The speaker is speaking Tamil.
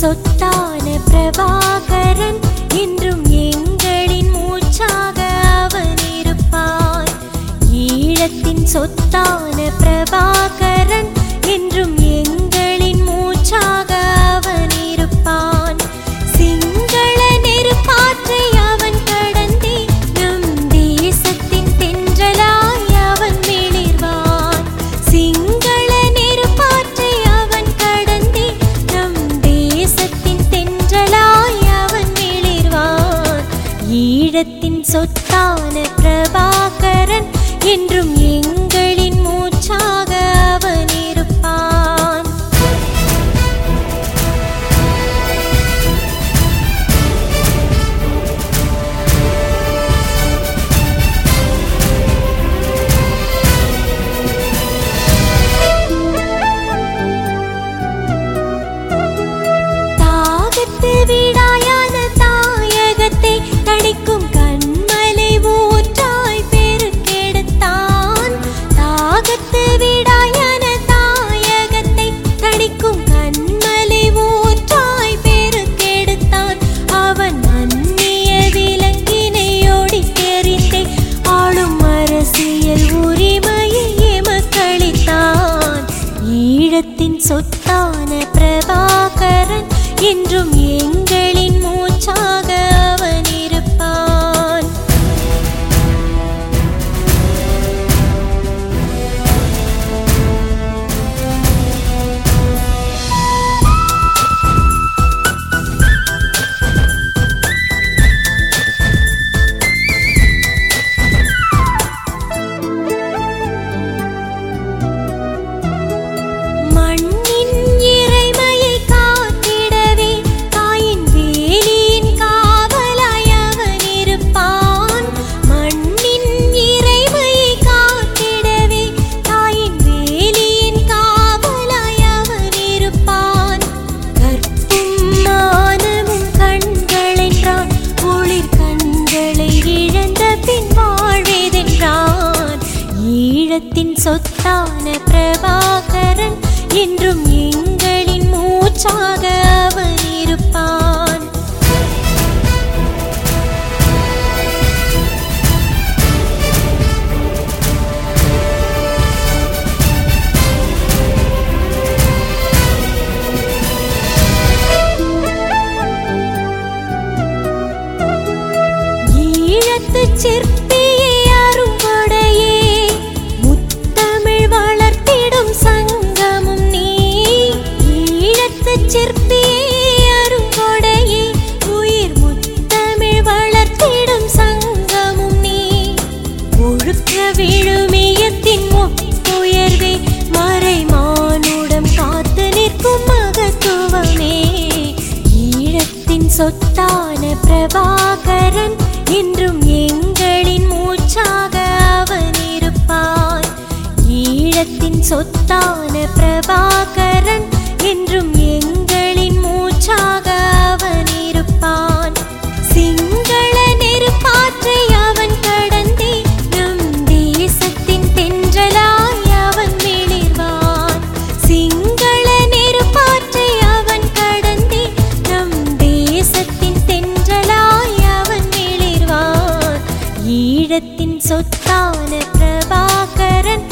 सुतानप्रभाकरन् வீரத்தின் சொத்தான சொத்தான பிரபாகரன் என்றும் எங்கள் வீரத்தின் சொத்தான பிரபாகரன் என்றும் எங்களின் மூச்சாக அவர் இருப்பான். ஈழத்து சிற்பி சொத்தான பிரபாகரன் என்றும் எங்களின் மூச்சாக அவன் இருப்பான். ஈழத்தின் சொத்தான பிரபாகரன் வீரத்தின் சொத்தான பிரபாகரன்